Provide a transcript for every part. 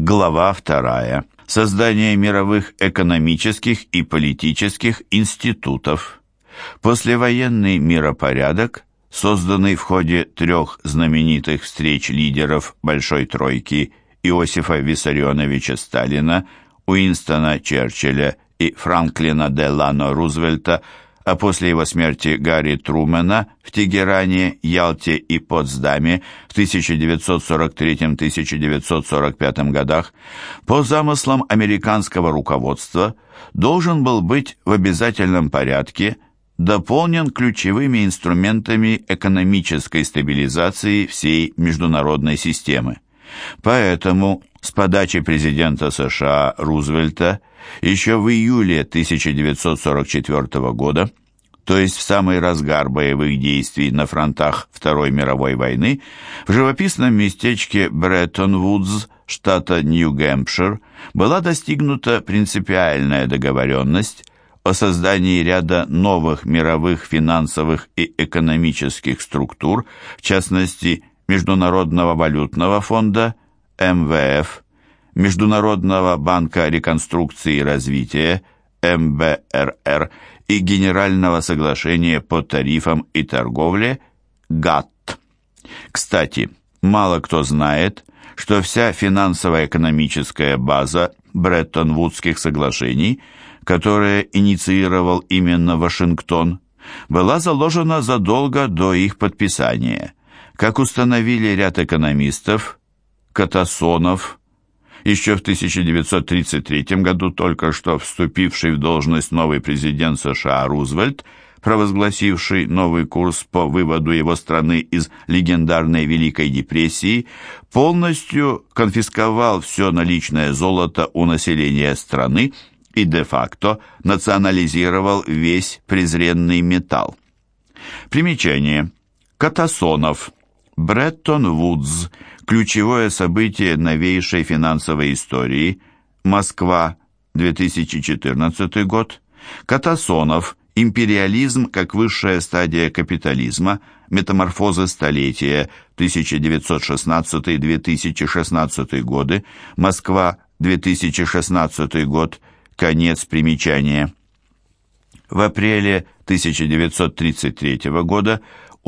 Глава вторая. Создание мировых экономических и политических институтов. Послевоенный миропорядок, созданный в ходе трех знаменитых встреч лидеров Большой Тройки Иосифа Виссарионовича Сталина, Уинстона Черчилля и Франклина Делано Рузвельта – а после его смерти Гарри Трумэна в Тегеране, Ялте и Потсдаме в 1943-1945 годах, по замыслам американского руководства, должен был быть в обязательном порядке дополнен ключевыми инструментами экономической стабилизации всей международной системы. Поэтому с подачи президента США Рузвельта еще в июле 1944 года, то есть в самый разгар боевых действий на фронтах Второй мировой войны, в живописном местечке Бреттон-Вудс, штата Нью-Гэмпшир, была достигнута принципиальная договоренность о создании ряда новых мировых финансовых и экономических структур, в частности, Международного валютного фонда, МВФ, Международного банка реконструкции и развития МБРР и Генерального соглашения по тарифам и торговле ГАТТ. Кстати, мало кто знает, что вся финансово-экономическая база Бреттон-Вудских соглашений, которые инициировал именно Вашингтон, была заложена задолго до их подписания. Как установили ряд экономистов, Катасонов, еще в 1933 году только что вступивший в должность новый президент США Рузвельт, провозгласивший новый курс по выводу его страны из легендарной Великой депрессии, полностью конфисковал все наличное золото у населения страны и де-факто национализировал весь презренный металл. Примечание. Катасонов. Бреттон Вудс – Ключевое событие новейшей финансовой истории. Москва, 2014 год. Катасонов. Империализм как высшая стадия капитализма. Метаморфоза столетия. 1916-2016 годы. Москва, 2016 год. Конец примечания. В апреле 1933 года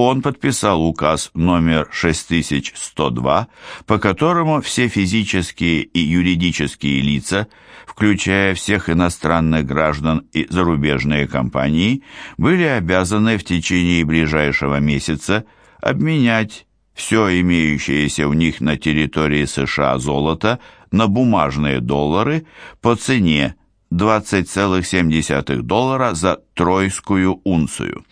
он подписал указ номер 6102, по которому все физические и юридические лица, включая всех иностранных граждан и зарубежные компании, были обязаны в течение ближайшего месяца обменять все имеющееся у них на территории США золото на бумажные доллары по цене 20,7 доллара за тройскую унцию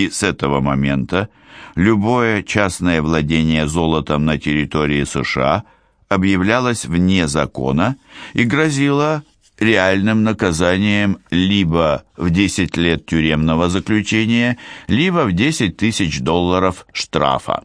и с этого момента любое частное владение золотом на территории США объявлялось вне закона и грозило реальным наказанием либо в 10 лет тюремного заключения, либо в 10 тысяч долларов штрафа.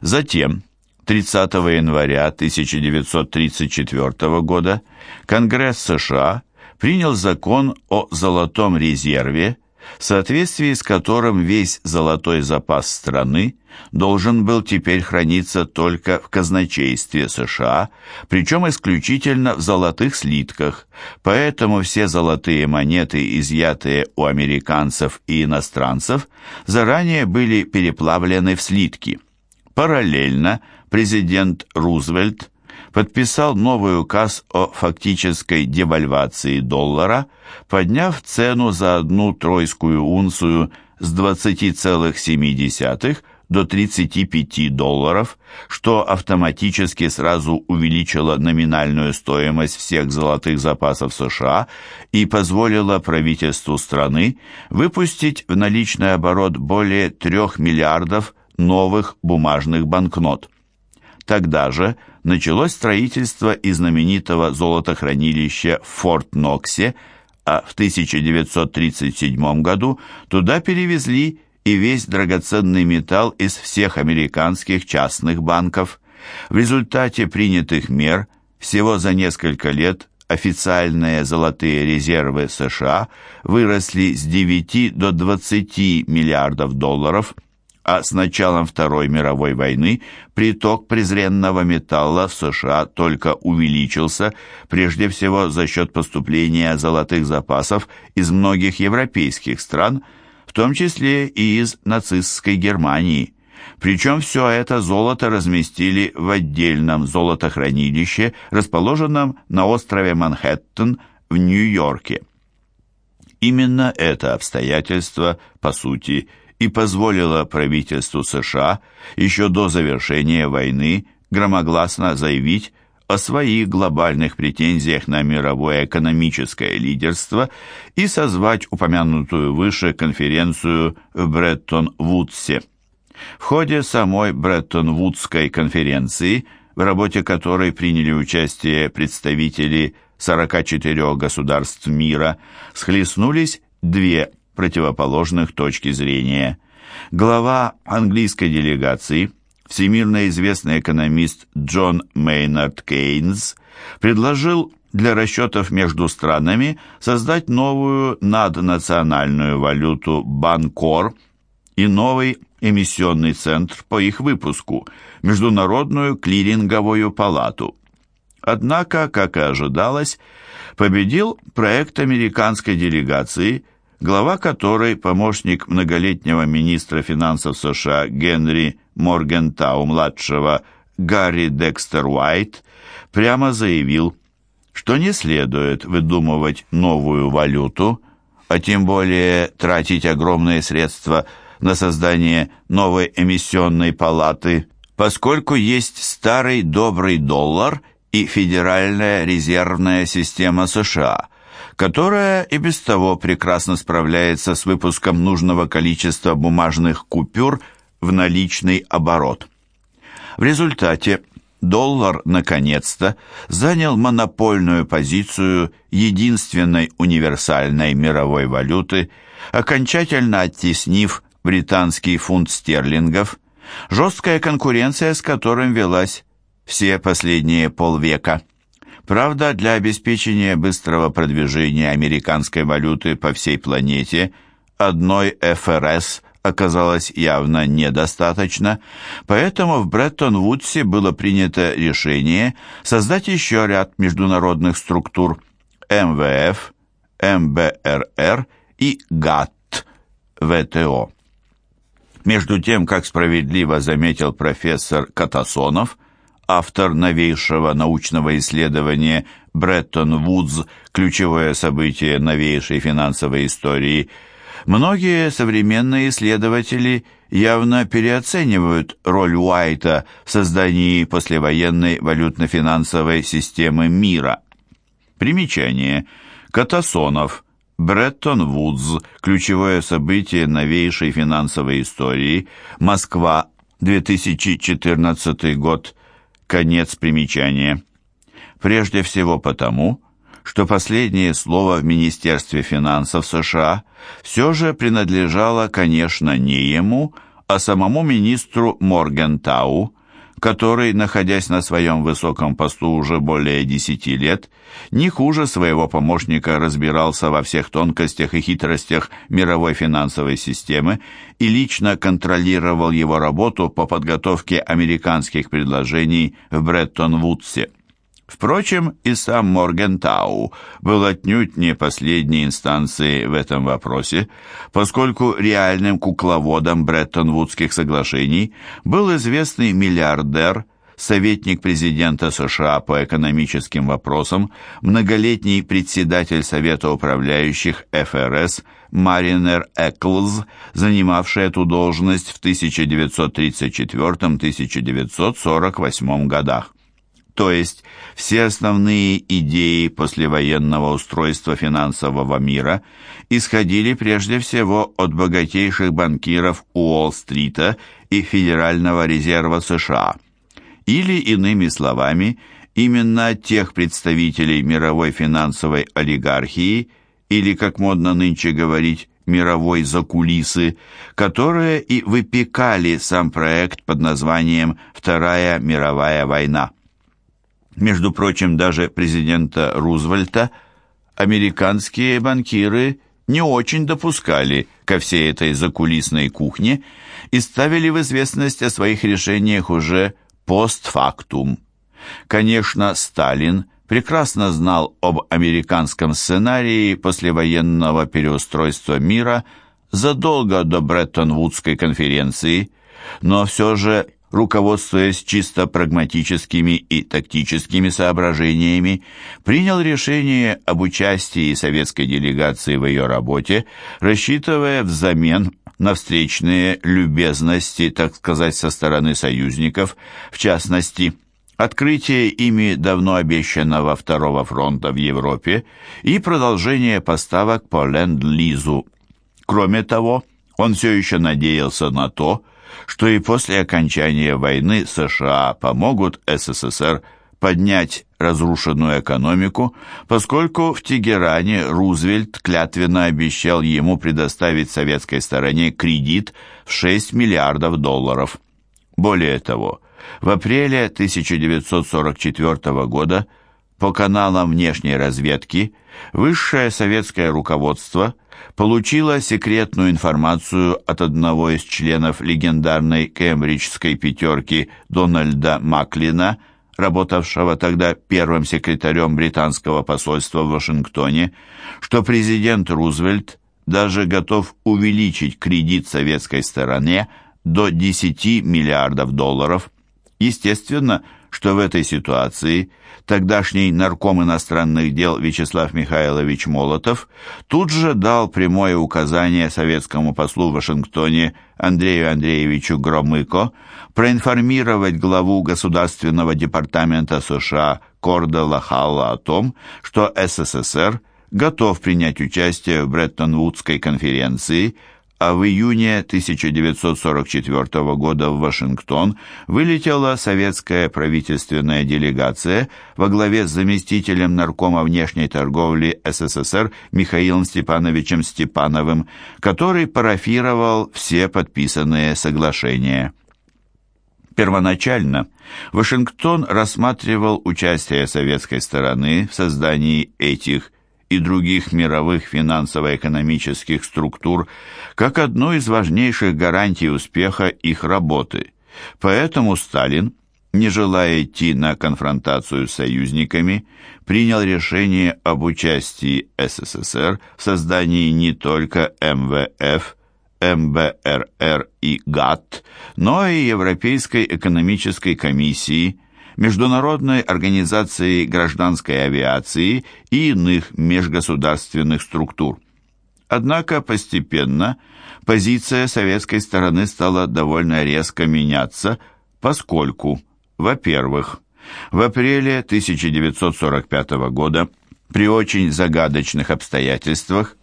Затем, 30 января 1934 года, Конгресс США принял закон о золотом резерве, в соответствии с которым весь золотой запас страны должен был теперь храниться только в казначействе США, причем исключительно в золотых слитках, поэтому все золотые монеты, изъятые у американцев и иностранцев, заранее были переплавлены в слитки. Параллельно президент Рузвельт подписал новый указ о фактической девальвации доллара, подняв цену за одну тройскую унцию с 20,7 до 35 долларов, что автоматически сразу увеличило номинальную стоимость всех золотых запасов США и позволило правительству страны выпустить в наличный оборот более 3 миллиардов новых бумажных банкнот. Тогда же началось строительство и знаменитого золотохранилища в Форт-Ноксе, а в 1937 году туда перевезли и весь драгоценный металл из всех американских частных банков. В результате принятых мер всего за несколько лет официальные золотые резервы США выросли с 9 до 20 миллиардов долларов – а с началом Второй мировой войны приток презренного металла в США только увеличился, прежде всего за счет поступления золотых запасов из многих европейских стран, в том числе и из нацистской Германии. Причем все это золото разместили в отдельном золотохранилище, расположенном на острове Манхэттен в Нью-Йорке. Именно это обстоятельство, по сути, и позволило правительству США еще до завершения войны громогласно заявить о своих глобальных претензиях на мировое экономическое лидерство и созвать упомянутую выше конференцию в Бреттон-Вудсе. В ходе самой Бреттон-Вудской конференции, в работе которой приняли участие представители 44 государств мира, схлестнулись две противоположных точки зрения. Глава английской делегации, всемирно известный экономист Джон Мейнард Кейнс, предложил для расчетов между странами создать новую наднациональную валюту Банкор и новый эмиссионный центр по их выпуску, Международную клиринговую палату. Однако, как и ожидалось, победил проект американской делегации – глава которой, помощник многолетнего министра финансов США Генри Моргентау-младшего Гарри Декстер Уайт, прямо заявил, что не следует выдумывать новую валюту, а тем более тратить огромные средства на создание новой эмиссионной палаты, поскольку есть старый добрый доллар и Федеральная резервная система США – которая и без того прекрасно справляется с выпуском нужного количества бумажных купюр в наличный оборот. В результате доллар наконец-то занял монопольную позицию единственной универсальной мировой валюты, окончательно оттеснив британский фунт стерлингов, жесткая конкуренция с которым велась все последние полвека. Правда, для обеспечения быстрого продвижения американской валюты по всей планете одной ФРС оказалось явно недостаточно, поэтому в Бреттон-Вудсе было принято решение создать еще ряд международных структур МВФ, МБРР и ГАТТ, ВТО. Между тем, как справедливо заметил профессор Катасонов, автор новейшего научного исследования Бреттон Вудс «Ключевое событие новейшей финансовой истории», многие современные исследователи явно переоценивают роль Уайта в создании послевоенной валютно-финансовой системы мира. Примечание. Катасонов. Бреттон Вудс. Ключевое событие новейшей финансовой истории. Москва. 2014 год. Конец примечания. Прежде всего потому, что последнее слово в Министерстве финансов США все же принадлежало, конечно, не ему, а самому министру Моргентау, который, находясь на своем высоком посту уже более десяти лет, не хуже своего помощника разбирался во всех тонкостях и хитростях мировой финансовой системы и лично контролировал его работу по подготовке американских предложений в Бреттон-Вудсе. Впрочем, и сам Моргентау был отнюдь не последней инстанцией в этом вопросе, поскольку реальным кукловодом Бреттон-Вудских соглашений был известный миллиардер, советник президента США по экономическим вопросам, многолетний председатель Совета управляющих ФРС Маринер Эклз, занимавший эту должность в 1934-1948 годах то есть все основные идеи послевоенного устройства финансового мира исходили прежде всего от богатейших банкиров Уолл-стрита и Федерального резерва США, или, иными словами, именно от тех представителей мировой финансовой олигархии, или, как модно нынче говорить, мировой закулисы, которые и выпекали сам проект под названием «Вторая мировая война». Между прочим, даже президента Рузвельта американские банкиры не очень допускали ко всей этой закулисной кухне и ставили в известность о своих решениях уже постфактум. Конечно, Сталин прекрасно знал об американском сценарии послевоенного переустройства мира задолго до Бреттон-Вудской конференции, но все же руководствуясь чисто прагматическими и тактическими соображениями, принял решение об участии советской делегации в ее работе, рассчитывая взамен на встречные любезности, так сказать, со стороны союзников, в частности, открытие ими давно обещанного Второго фронта в Европе и продолжение поставок по Ленд-Лизу. Кроме того, он все еще надеялся на то, что и после окончания войны США помогут СССР поднять разрушенную экономику, поскольку в Тегеране Рузвельт клятвенно обещал ему предоставить советской стороне кредит в 6 миллиардов долларов. Более того, в апреле 1944 года по каналам внешней разведки высшее советское руководство получило секретную информацию от одного из членов легендарной кембриджской пятерки Дональда Маклина, работавшего тогда первым секретарем британского посольства в Вашингтоне, что президент Рузвельт даже готов увеличить кредит советской стороне до 10 миллиардов долларов. Естественно, что в этой ситуации тогдашний нарком иностранных дел Вячеслав Михайлович Молотов тут же дал прямое указание советскому послу в Вашингтоне Андрею Андреевичу Громыко проинформировать главу Государственного департамента США Корда Лахалла о том, что СССР готов принять участие в Бреттон-Вудской конференции – а в июне 1944 года в Вашингтон вылетела советская правительственная делегация во главе с заместителем наркома внешней торговли СССР Михаилом Степановичем Степановым, который парафировал все подписанные соглашения. Первоначально Вашингтон рассматривал участие советской стороны в создании этих и других мировых финансово-экономических структур как одну из важнейших гарантий успеха их работы. Поэтому Сталин, не желая идти на конфронтацию с союзниками, принял решение об участии СССР в создании не только МВФ, МБРР и ГАТТ, но и Европейской экономической комиссии – Международной организации гражданской авиации и иных межгосударственных структур. Однако постепенно позиция советской стороны стала довольно резко меняться, поскольку, во-первых, в апреле 1945 года при очень загадочных обстоятельствах,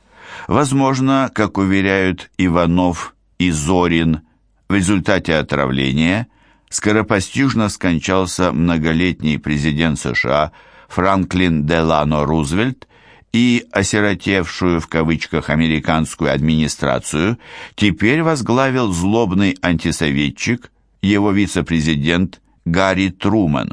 возможно, как уверяют Иванов и Зорин, в результате отравления скоропостижно скончался многолетний президент США Франклин Делано Рузвельт и осиротевшую в кавычках американскую администрацию теперь возглавил злобный антисоветчик, его вице-президент Гарри Трумэн.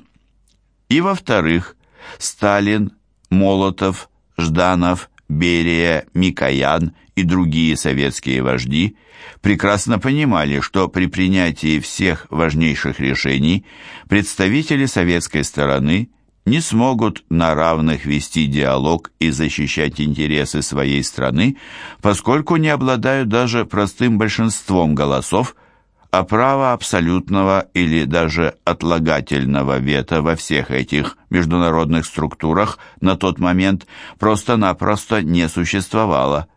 И во-вторых, Сталин, Молотов, Жданов, Берия, Микоян и другие советские вожди прекрасно понимали, что при принятии всех важнейших решений представители советской стороны не смогут на равных вести диалог и защищать интересы своей страны, поскольку не обладают даже простым большинством голосов, а право абсолютного или даже отлагательного вето во всех этих международных структурах на тот момент просто-напросто не существовало.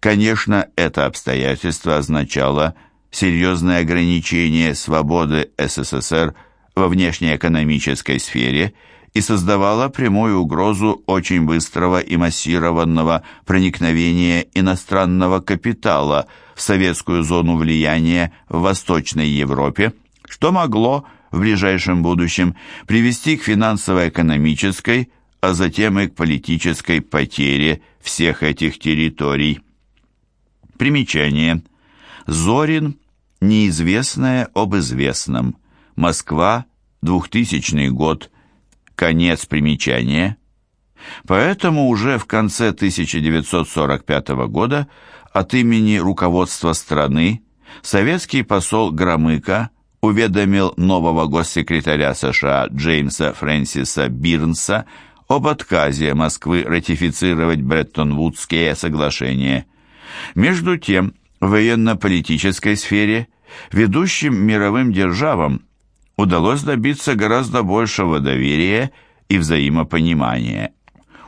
Конечно, это обстоятельство означало серьезное ограничение свободы СССР во внешнеэкономической сфере и создавало прямую угрозу очень быстрого и массированного проникновения иностранного капитала в советскую зону влияния в Восточной Европе, что могло в ближайшем будущем привести к финансово-экономической, а затем и к политической потере всех этих территорий. Примечание. Зорин. Неизвестное об известном. Москва. 2000 год. Конец примечания. Поэтому уже в конце 1945 года от имени руководства страны советский посол Громыко уведомил нового госсекретаря США Джеймса Фрэнсиса Бирнса об отказе Москвы ратифицировать Бреттон-Вудские соглашения. Между тем, в военно-политической сфере ведущим мировым державам удалось добиться гораздо большего доверия и взаимопонимания.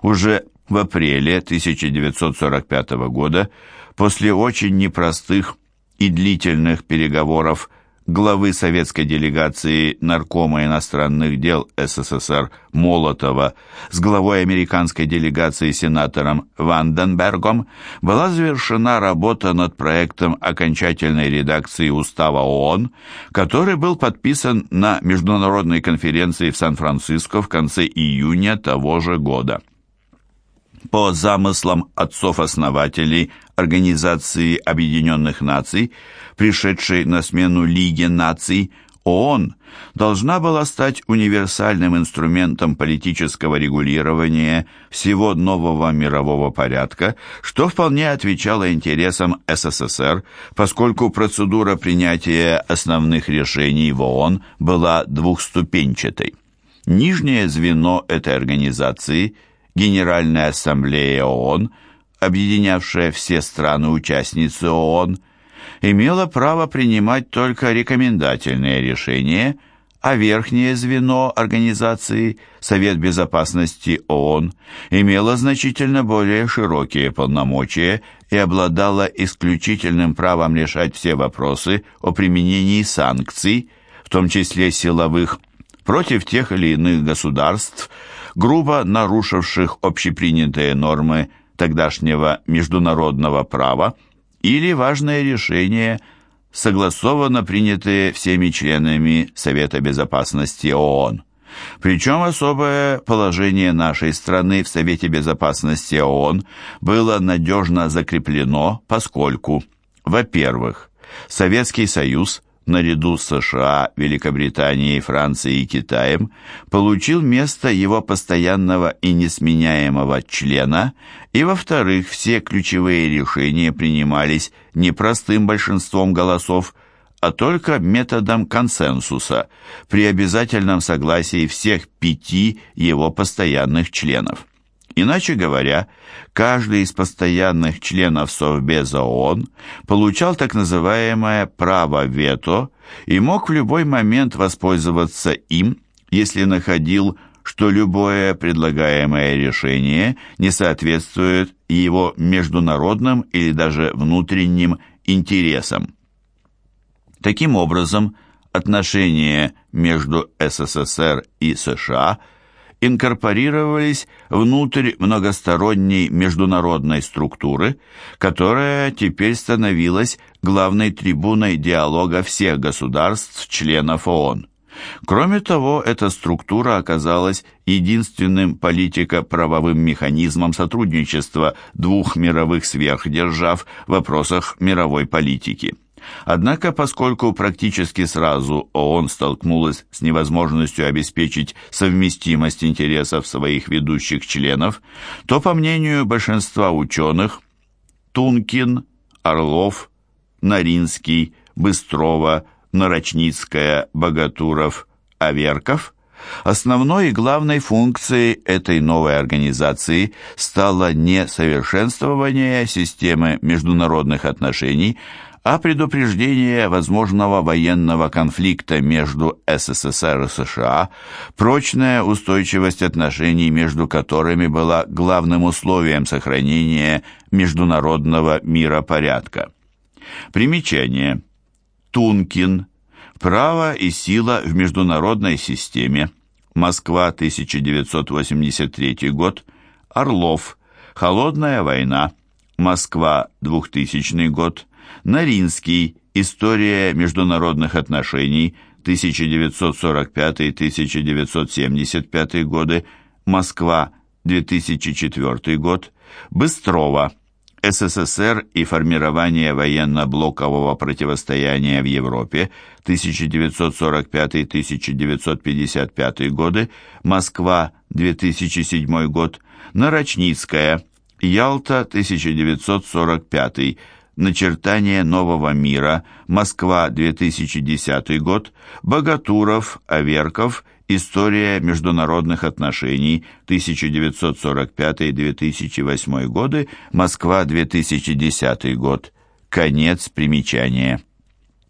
Уже в апреле 1945 года, после очень непростых и длительных переговоров главы советской делегации Наркома иностранных дел СССР Молотова с главой американской делегации сенатором Ванденбергом была завершена работа над проектом окончательной редакции Устава ООН, который был подписан на международной конференции в Сан-Франциско в конце июня того же года. По замыслам отцов-основателей Организации Объединенных Наций, пришедшей на смену Лиге наций, ООН должна была стать универсальным инструментом политического регулирования всего нового мирового порядка, что вполне отвечало интересам СССР, поскольку процедура принятия основных решений в ООН была двухступенчатой. Нижнее звено этой организации – Генеральная ассамблея ООН, объединявшая все страны-участницы ООН, имела право принимать только рекомендательные решения, а верхнее звено организации, Совет Безопасности ООН, имело значительно более широкие полномочия и обладало исключительным правом решать все вопросы о применении санкций, в том числе силовых, против тех или иных государств, грубо нарушивших общепринятые нормы тогдашнего международного права, или важные решения, согласованно принятые всеми членами Совета Безопасности ООН. Причем особое положение нашей страны в Совете Безопасности ООН было надежно закреплено, поскольку, во-первых, Советский Союз наряду с США, Великобританией, Францией и Китаем, получил место его постоянного и несменяемого члена, и, во-вторых, все ключевые решения принимались не простым большинством голосов, а только методом консенсуса при обязательном согласии всех пяти его постоянных членов. Иначе говоря, каждый из постоянных членов Совбеза ООН получал так называемое право вето и мог в любой момент воспользоваться им, если находил, что любое предлагаемое решение не соответствует его международным или даже внутренним интересам. Таким образом, отношения между СССР и США – инкорпорировались внутрь многосторонней международной структуры, которая теперь становилась главной трибуной диалога всех государств-членов ООН. Кроме того, эта структура оказалась единственным политико-правовым механизмом сотрудничества двух мировых сверхдержав в вопросах мировой политики. Однако, поскольку практически сразу ООН столкнулась с невозможностью обеспечить совместимость интересов своих ведущих членов, то, по мнению большинства ученых, Тункин, Орлов, Наринский, Быстрова, Нарочницкая, Богатуров, Аверков – Основной и главной функцией этой новой организации стало не совершенствование системы международных отношений, а предупреждение возможного военного конфликта между СССР и США, прочная устойчивость отношений между которыми была главным условием сохранения международного миропорядка. Примечание. Тункин. Право и сила в международной системе. Москва, 1983 год. Орлов. Холодная война. Москва, 2000 год. Наринский. История международных отношений. 1945-1975 годы. Москва. 2004 год. Быстрова. СССР и формирование военно-блокового противостояния в Европе 1945-1955 годы, Москва, 2007 год, Нарочницкая, Ялта, 1945 Начертание нового мира. Москва, 2010 год. Богатуров, Аверков. История международных отношений. 1945-2008 годы. Москва, 2010 год. Конец примечания.